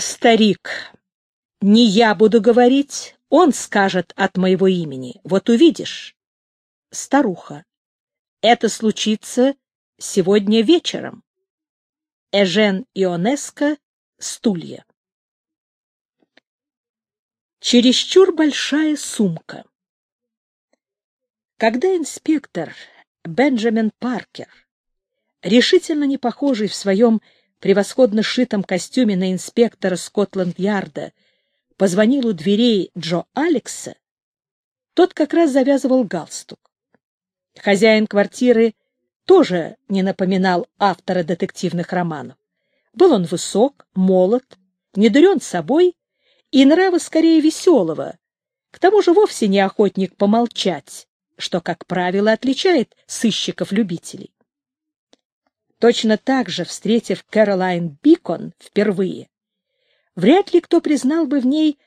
старик, не я буду говорить, он скажет от моего имени. Вот увидишь. Старуха. Это случится сегодня вечером. Эжен Ионеско, стулья. Чересчур большая сумка. Когда инспектор Бенджамин Паркер, решительно не похожий в своем превосходно шитом костюме на инспектора Скотланд-Ярда позвонил у дверей Джо Алекса, тот как раз завязывал галстук. Хозяин квартиры тоже не напоминал автора детективных романов. Был он высок, молод, недурен собой и нрава скорее веселого, к тому же вовсе не охотник помолчать, что, как правило, отличает сыщиков-любителей точно так же, встретив Кэролайн Бикон впервые, вряд ли кто признал бы в ней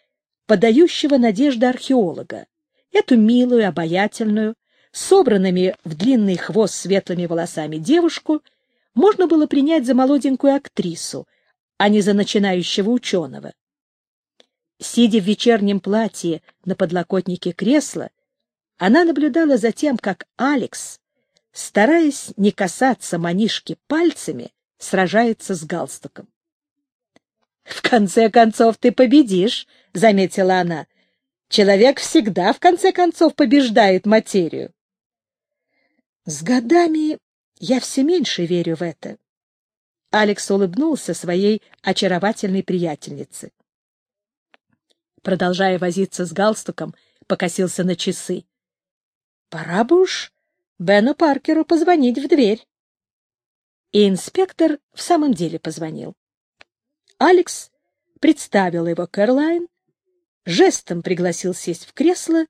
подающего надежды археолога, эту милую, обаятельную, собранными в длинный хвост светлыми волосами девушку, можно было принять за молоденькую актрису, а не за начинающего ученого. Сидя в вечернем платье на подлокотнике кресла, она наблюдала за тем, как Алекс стараясь не касаться манишки пальцами, сражается с галстуком. «В конце концов ты победишь», — заметила она. «Человек всегда, в конце концов, побеждает материю». «С годами я все меньше верю в это». Алекс улыбнулся своей очаровательной приятельнице. Продолжая возиться с галстуком, покосился на часы. «Пора бы уж Бену Паркеру позвонить в дверь. И инспектор в самом деле позвонил. Алекс представил его Кэрлайн, жестом пригласил сесть в кресло,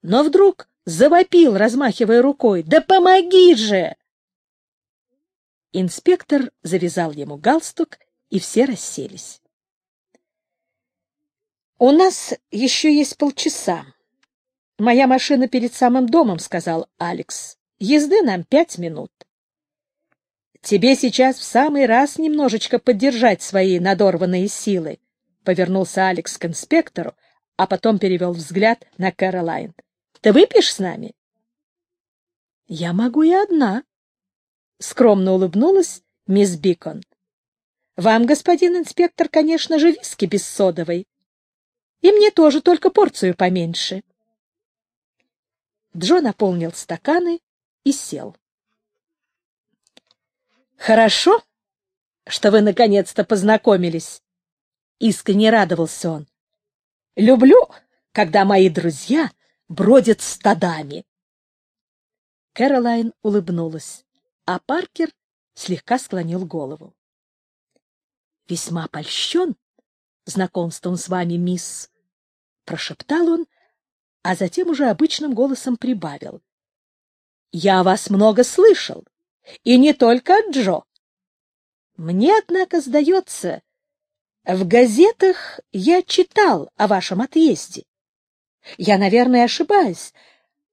но вдруг завопил, размахивая рукой. «Да помоги же!» Инспектор завязал ему галстук, и все расселись. «У нас еще есть полчаса», Моя машина перед самым домом, — сказал Алекс. Езды нам пять минут. Тебе сейчас в самый раз немножечко поддержать свои надорванные силы, — повернулся Алекс к инспектору, а потом перевел взгляд на Кэролайн. — Ты выпьешь с нами? — Я могу и одна, — скромно улыбнулась мисс Бикон. — Вам, господин инспектор, конечно же, виски без содовой. И мне тоже только порцию поменьше. Джо наполнил стаканы и сел. «Хорошо, что вы наконец-то познакомились», — искренне радовался он. «Люблю, когда мои друзья бродят стадами». Кэролайн улыбнулась, а Паркер слегка склонил голову. «Весьма польщен знакомством с вами, мисс», — прошептал он а затем уже обычным голосом прибавил. «Я вас много слышал, и не только от Джо. Мне, однако, сдается, в газетах я читал о вашем отъезде. Я, наверное, ошибаюсь,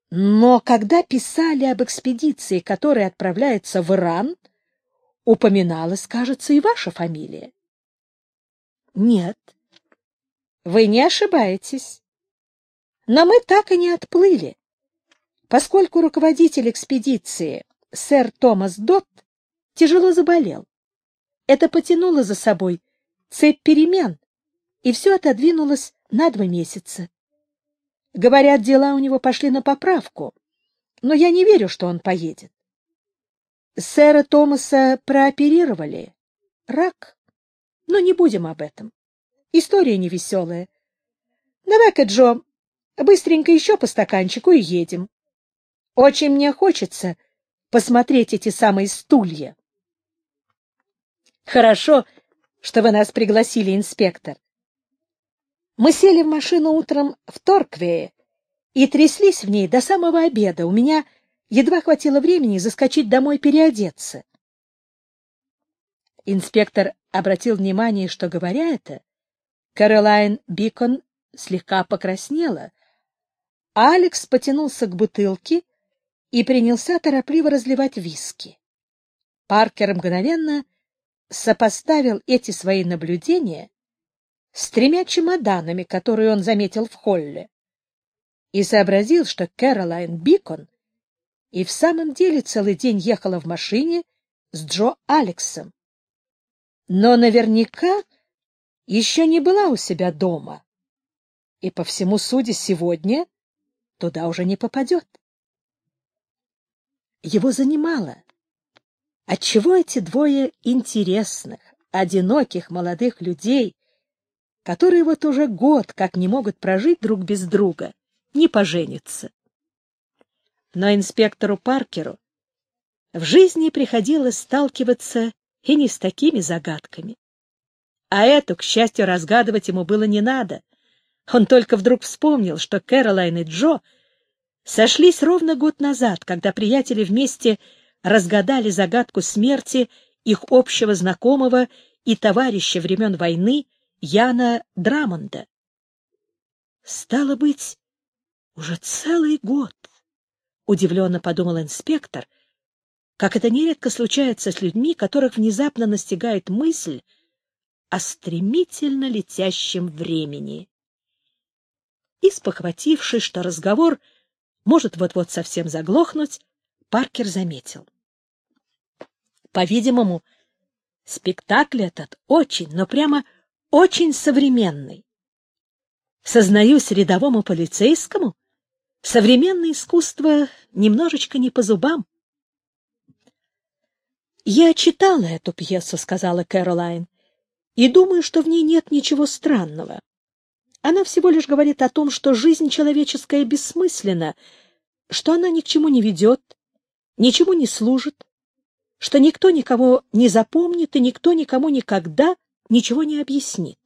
но когда писали об экспедиции, которая отправляется в Иран, упоминалась, кажется, и ваша фамилия». «Нет». «Вы не ошибаетесь». Но мы так и не отплыли. Поскольку руководитель экспедиции, сэр Томас Дот, тяжело заболел. Это потянуло за собой цепь перемен, и все отодвинулось на два месяца. Говорят, дела у него пошли на поправку, но я не верю, что он поедет. Сэра Томаса прооперировали. Рак. Но не будем об этом. История невеселая. Давай-ка, Джо, Быстренько еще по стаканчику и едем. Очень мне хочется посмотреть эти самые стулья. Хорошо, что вы нас пригласили, инспектор. Мы сели в машину утром в Торквее и тряслись в ней до самого обеда. У меня едва хватило времени заскочить домой переодеться. Инспектор обратил внимание, что, говоря это, Каролайн Бикон слегка покраснела — Алекс потянулся к бутылке и принялся торопливо разливать виски. Паркер мгновенно сопоставил эти свои наблюдения с тремя чемоданами, которые он заметил в холле, и сообразил, что Кэролайн Бикон и в самом деле целый день ехала в машине с Джо Алексом. Но наверняка еще не была у себя дома. И по всему суде сегодня туда уже не попадет. Его занимало, отчего эти двое интересных, одиноких молодых людей, которые вот уже год как не могут прожить друг без друга, не поженятся. Но инспектору Паркеру в жизни приходилось сталкиваться и не с такими загадками. А эту, к счастью, разгадывать ему было не надо — он только вдруг вспомнил, что Кэролайн и Джо сошлись ровно год назад, когда приятели вместе разгадали загадку смерти их общего знакомого и товарища времен войны Яна Драмонда. «Стало быть, уже целый год», — удивленно подумал инспектор, как это нередко случается с людьми, которых внезапно настигает мысль о стремительно летящем времени и, спохватившись, что разговор может вот-вот совсем заглохнуть, Паркер заметил. По-видимому, спектакль этот очень, но прямо очень современный. Сознаюсь рядовому полицейскому, современное искусство немножечко не по зубам. «Я читала эту пьесу», — сказала Кэролайн, — «и думаю, что в ней нет ничего странного. Она всего лишь говорит о том, что жизнь человеческая бессмысленна, что она ни к чему не ведет, ничему не служит, что никто никого не запомнит и никто никому никогда ничего не объяснит.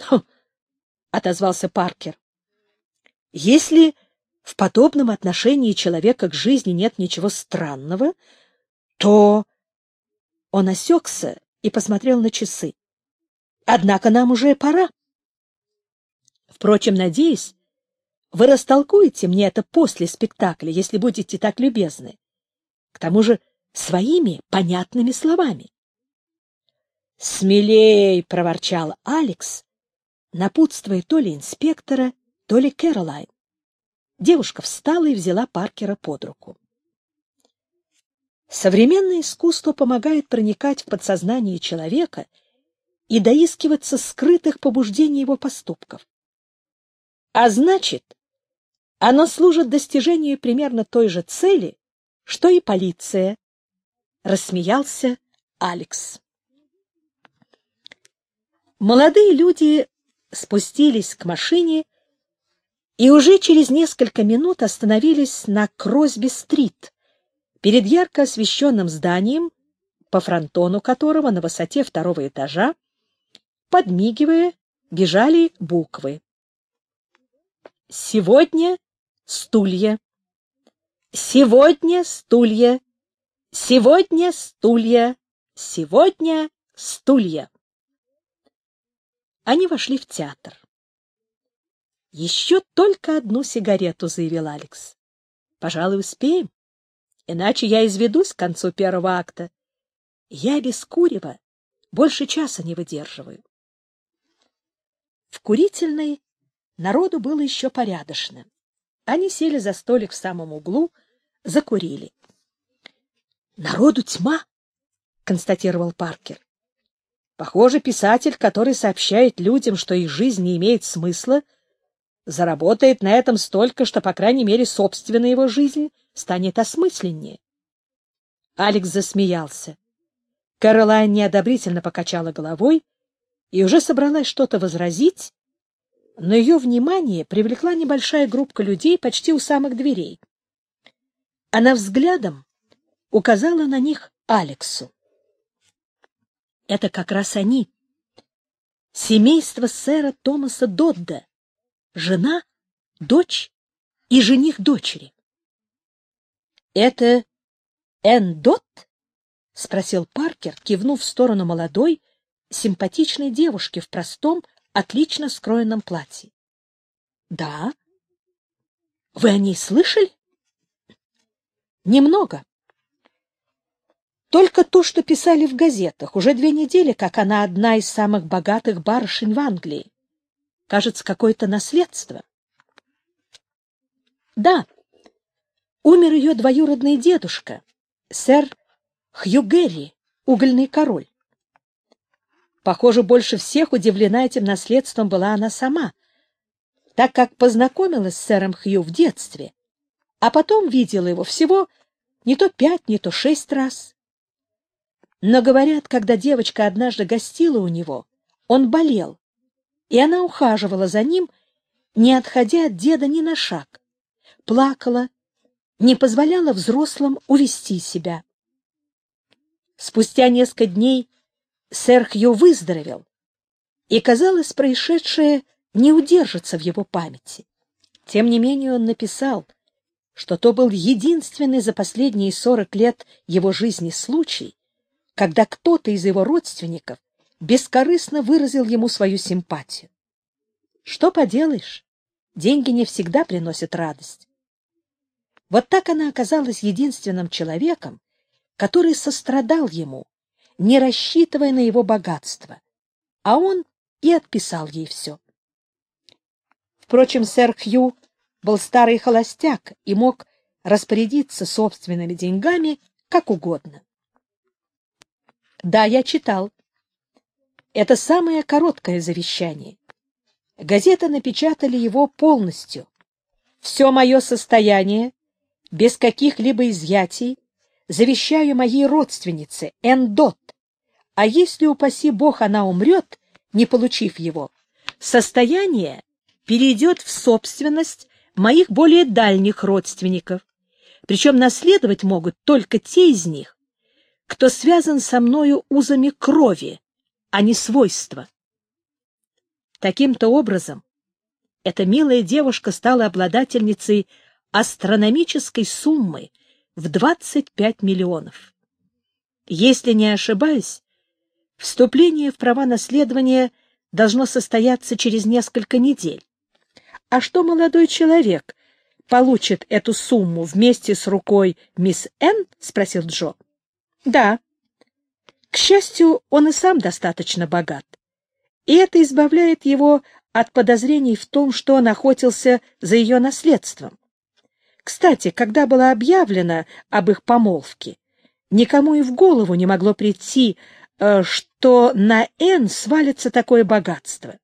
«Хм!» — отозвался Паркер. «Если в подобном отношении человека к жизни нет ничего странного, то...» Он осекся и посмотрел на часы. «Однако нам уже пора». Впрочем, надеюсь, вы растолкуете мне это после спектакля, если будете так любезны. К тому же своими понятными словами. «Смелей!» — проворчал Алекс, напутствуя то ли инспектора, то ли Кэролайн. Девушка встала и взяла Паркера под руку. Современное искусство помогает проникать в подсознание человека и доискиваться скрытых побуждений его поступков. А значит, оно служит достижению примерно той же цели, что и полиция, — рассмеялся Алекс. Молодые люди спустились к машине и уже через несколько минут остановились на Кросби-стрит, перед ярко освещенным зданием, по фронтону которого Сегодня стулья. Сегодня стулья. Сегодня стулья. Сегодня стулья. Они вошли в театр. Еще только одну сигарету, заявил Алекс. Пожалуй, успеем. Иначе я изведусь к концу первого акта. Я без курева больше часа не выдерживаю. В курительной Народу было еще порядочно. Они сели за столик в самом углу, закурили. «Народу тьма!» — констатировал Паркер. «Похоже, писатель, который сообщает людям, что их жизнь не имеет смысла, заработает на этом столько, что, по крайней мере, собственная его жизнь станет осмысленнее». Алекс засмеялся. Каролайн неодобрительно покачала головой и уже собралась что-то возразить, но ее внимание привлекла небольшая группа людей почти у самых дверей. Она взглядом указала на них Алексу. это как раз они. Семейство сэра Томаса Додда, жена, дочь и жених дочери. — Это Энн Дот? — спросил Паркер, кивнув в сторону молодой, симпатичной девушки в простом отлично скроенном платье. — Да. — Вы о ней слышали? — Немного. Только то, что писали в газетах, уже две недели, как она одна из самых богатых барышень в Англии. Кажется, какое-то наследство. Да, умер ее двоюродный дедушка, сэр Хью Герри, угольный король. Похоже, больше всех удивлена этим наследством была она сама, так как познакомилась с сэром Хью в детстве, а потом видела его всего не то пять, не то шесть раз. Но, говорят, когда девочка однажды гостила у него, он болел, и она ухаживала за ним, не отходя от деда ни на шаг, плакала, не позволяла взрослым увести себя. Спустя несколько дней сэр Хью выздоровел, и, казалось, происшедшее не удержится в его памяти. Тем не менее он написал, что то был единственный за последние сорок лет его жизни случай, когда кто-то из его родственников бескорыстно выразил ему свою симпатию. Что поделаешь, деньги не всегда приносят радость. Вот так она оказалась единственным человеком, который сострадал ему, не рассчитывая на его богатство. А он и отписал ей все. Впрочем, сэр Хью был старый холостяк и мог распорядиться собственными деньгами как угодно. Да, я читал. Это самое короткое завещание. Газеты напечатали его полностью. Все мое состояние, без каких-либо изъятий, завещаю моей родственнице Эндот, а если, упаси бог, она умрет, не получив его, состояние перейдет в собственность моих более дальних родственников, причем наследовать могут только те из них, кто связан со мною узами крови, а не свойства. Таким-то образом, эта милая девушка стала обладательницей астрономической суммы в 25 миллионов. Если не ошибаюсь, вступление в права наследования должно состояться через несколько недель. А что молодой человек получит эту сумму вместе с рукой мисс Н? спросил Джо. Да. К счастью, он и сам достаточно богат. И это избавляет его от подозрений в том, что он охотился за ее наследством. Кстати, когда было объявлено об их помолвке, никому и в голову не могло прийти Э, что на Н свалится такое богатство.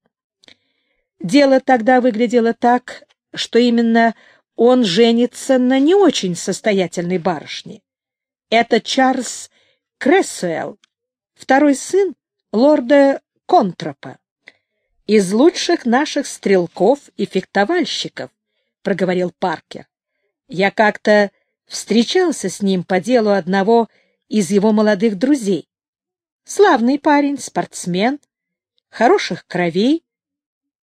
Дело тогда выглядело так, что именно он женится на не очень состоятельной барышне. Это Чарльз Крессуэлл, второй сын лорда Контропа, из лучших наших стрелков и фехтовальщиков, проговорил Паркер. Я как-то встречался с ним по делу одного из его молодых друзей. Славный парень, спортсмен, хороших кровей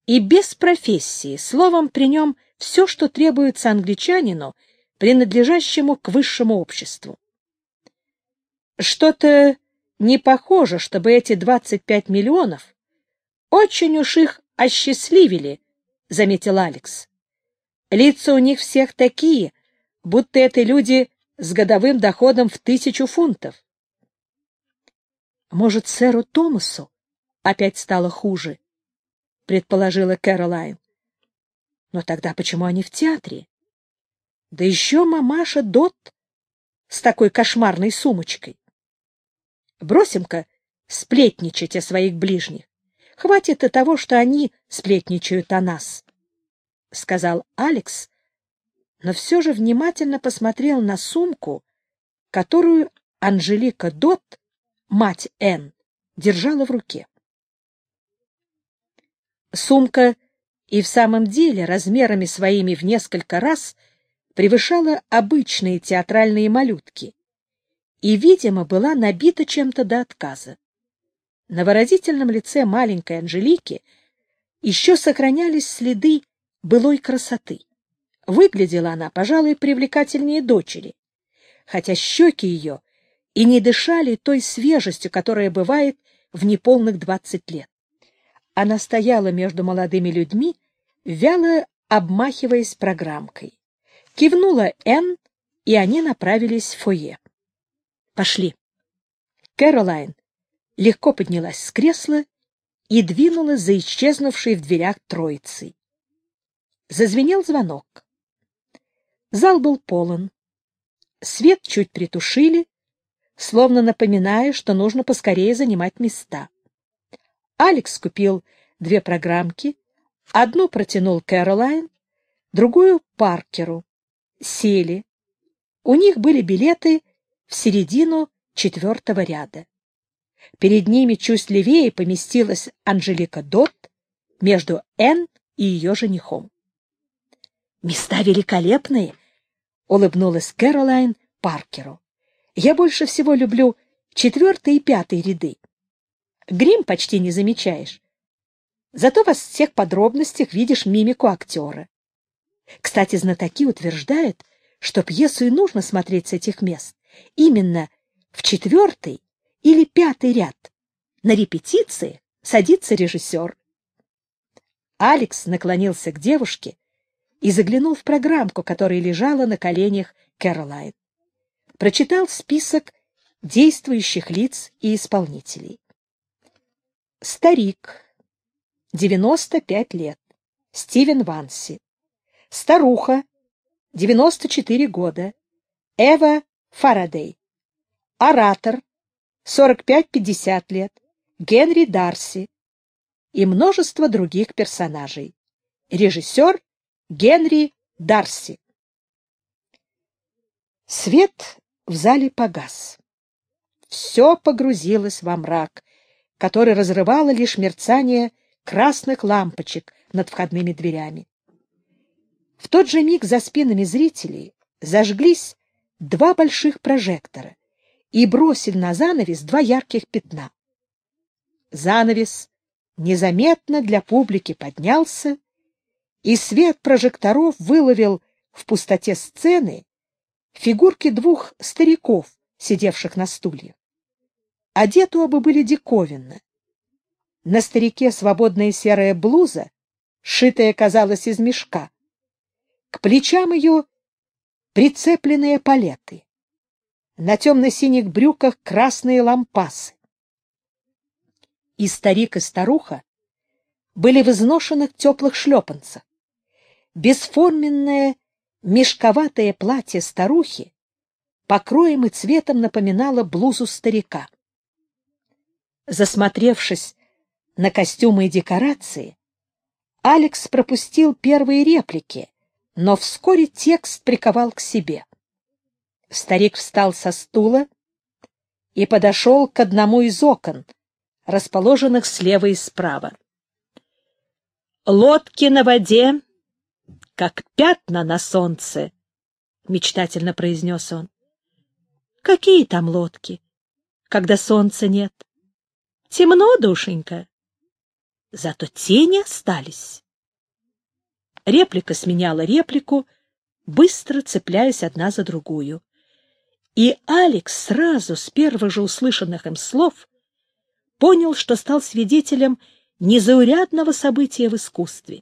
и без профессии, словом, при нем все, что требуется англичанину, принадлежащему к высшему обществу. Что-то не похоже, чтобы эти 25 миллионов очень уж их осчастливили, — заметил Алекс. Лица у них всех такие, будто это люди с годовым доходом в тысячу фунтов. Может, сэру Томасу опять стало хуже? — предположила Кэролайн. — Но тогда почему они в театре? Да еще мамаша Дот с такой кошмарной сумочкой. Бросим-ка сплетничать о своих ближних. Хватит и того, что они сплетничают о нас, — сказал Алекс, но все же внимательно посмотрел на сумку, которую Анжелика Дот мать Энн, держала в руке. Сумка и в самом деле размерами своими в несколько раз превышала обычные театральные малютки и, видимо, была набита чем-то до отказа. На выразительном лице маленькой Анжелики еще сохранялись следы былой красоты. Выглядела она, пожалуй, привлекательнее дочери, хотя щеки ее — и не дышали той свежестью, которая бывает в неполных двадцать лет. Она стояла между молодыми людьми, вяло обмахиваясь программкой. Кивнула Энн, и они направились в фойе. «Пошли». Кэролайн легко поднялась с кресла и двинула за исчезнувшей в дверях троицей. Зазвенел звонок. Зал был полон. Свет чуть притушили, словно напоминая, что нужно поскорее занимать места. Алекс купил две программки, одну протянул Кэролайн, другую — Паркеру. Сели. У них были билеты в середину четвертого ряда. Перед ними чуть левее поместилась Анжелика Дот между Энн и ее женихом. «Места великолепные!» — улыбнулась Кэролайн Паркеру. Я больше всего люблю четвертый и пятый ряды. Грим почти не замечаешь. Зато во всех подробностях видишь мимику актера. Кстати, знатоки утверждают, что пьесу и нужно смотреть с этих мест. Именно в четвертый или пятый ряд. На репетиции садится режиссер. Алекс наклонился к девушке и заглянул в программку, которая лежала на коленях Кэролайн прочитал список действующих лиц и исполнителей. Старик, 95 лет, Стивен Ванси. Старуха, 94 года, Эва Фарадей. Оратор, 45-50 лет, Генри Дарси и множество других персонажей. Режиссер Генри Дарси. Свет в зале погас. Все погрузилось во мрак, который разрывало лишь мерцание красных лампочек над входными дверями. В тот же миг за спинами зрителей зажглись два больших прожектора и бросили на занавес два ярких пятна. Занавес незаметно для публики поднялся, и свет прожекторов выловил в пустоте сцены фигурки двух стариков, сидевших на стульях. Одеты оба были диковинно. На старике свободная серая блуза, шитая, казалось, из мешка. К плечам ее прицепленные палеты. На темно-синих брюках красные лампасы. И старик, и старуха были в изношенных теплых шлепанцах. Бесформенное мешковатое платье старухи по кроем и цветом напоминало блузу старика. Засмотревшись на костюмы и декорации, Алекс пропустил первые реплики, но вскоре текст приковал к себе. Старик встал со стула и подошел к одному из окон, расположенных слева и справа. «Лодки на воде как пятна на солнце, — мечтательно произнес он. Какие там лодки, когда солнца нет? Темно, душенька. Зато тени остались. Реплика сменяла реплику, быстро цепляясь одна за другую. И Алекс сразу, с первых же услышанных им слов, понял, что стал свидетелем незаурядного события в искусстве.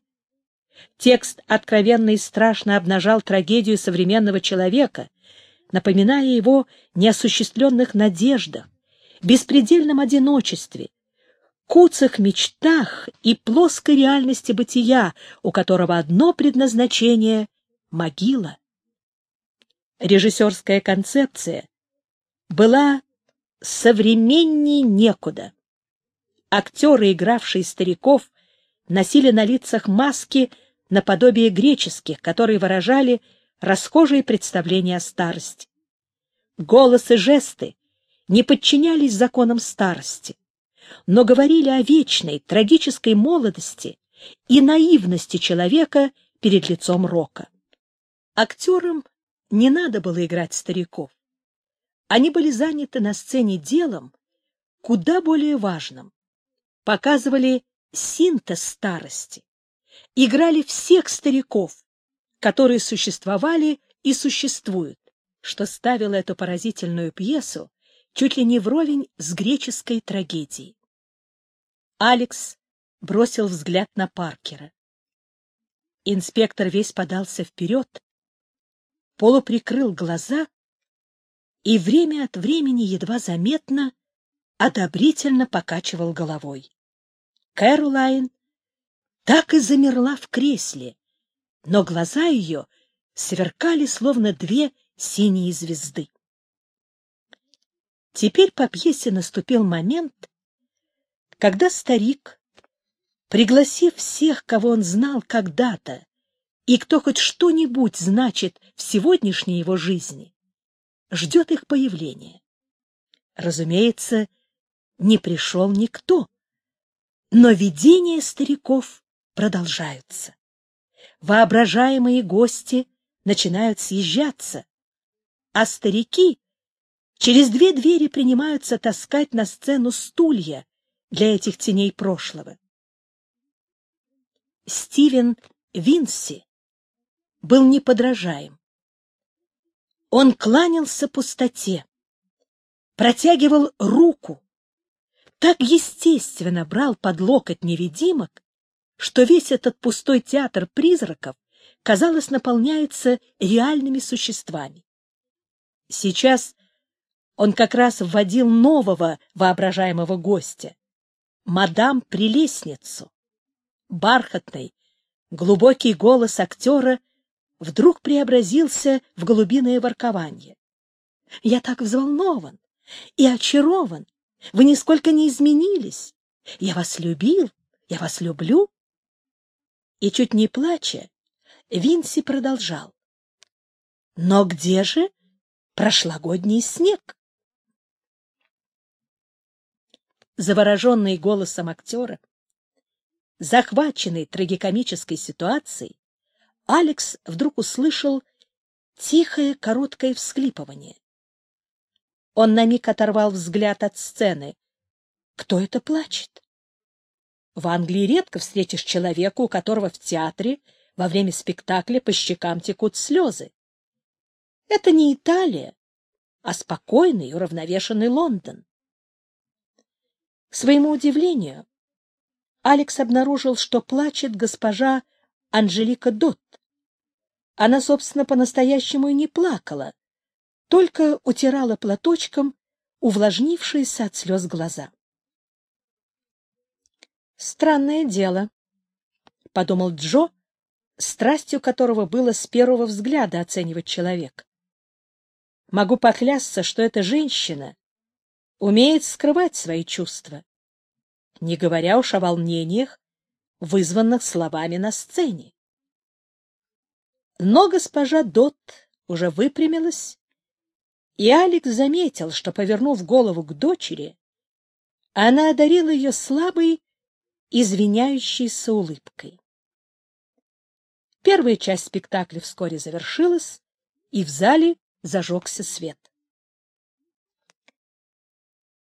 Текст откровенно и страшно обнажал трагедию современного человека, напоминая его неосуществленных надеждах, беспредельном одиночестве, куцах мечтах и плоской реальности бытия, у которого одно предназначение — могила. Режиссерская концепция была современней некуда. Актеры, игравшие стариков, носили на лицах маски наподобие греческих, которые выражали расхожие представления о старости. Голос и жесты не подчинялись законам старости, но говорили о вечной, трагической молодости и наивности человека перед лицом рока. Актерам не надо было играть стариков. Они были заняты на сцене делом, куда более важным. Показывали синтез старости играли всех стариков, которые существовали и существуют, что ставило эту поразительную пьесу чуть ли не вровень с греческой трагедией. Алекс бросил взгляд на Паркера. Инспектор весь подался вперед, полуприкрыл глаза и время от времени едва заметно одобрительно покачивал головой. Кэролайн так и замерла в кресле, но глаза ее сверкали, словно две синие звезды. Теперь по пьесе наступил момент, когда старик, пригласив всех, кого он знал когда-то, и кто хоть что-нибудь значит в сегодняшней его жизни, ждет их появления. Разумеется, не пришел никто, но видение стариков продолжаются. Воображаемые гости начинают съезжаться, а старики через две двери принимаются таскать на сцену стулья для этих теней прошлого. Стивен Винси был неподражаем. Он кланялся пустоте, протягивал руку, так естественно брал под локоть невидимок, что весь этот пустой театр призраков, казалось, наполняется реальными существами. Сейчас он как раз вводил нового воображаемого гостя, мадам Прелестницу. Бархатный, глубокий голос актера вдруг преобразился в голубиное воркование. «Я так взволнован и очарован! Вы нисколько не изменились! Я вас любил, я вас люблю!» и чуть не плача, Винси продолжал. Но где же прошлогодний снег? Завороженный голосом актера, захваченный трагикомической ситуацией, Алекс вдруг услышал тихое короткое всхлипывание. Он на миг оторвал взгляд от сцены. Кто это плачет? В Англии редко встретишь человека, у которого в театре во время спектакля по щекам текут слезы. Это не Италия, а спокойный и уравновешенный Лондон. К своему удивлению, Алекс обнаружил, что плачет госпожа Анжелика Дот. Она, собственно, по-настоящему и не плакала, только утирала платочком увлажнившиеся от слез глаза странное дело, — подумал Джо, страстью которого было с первого взгляда оценивать человек. Могу поклясться, что эта женщина умеет скрывать свои чувства, не говоря уж о волнениях, вызванных словами на сцене. Но госпожа Дот уже выпрямилась, и Алекс заметил, что, повернув голову к дочери, она одарила ее слабой, извиняющейся улыбкой. Первая часть спектакля вскоре завершилась, и в зале зажегся свет.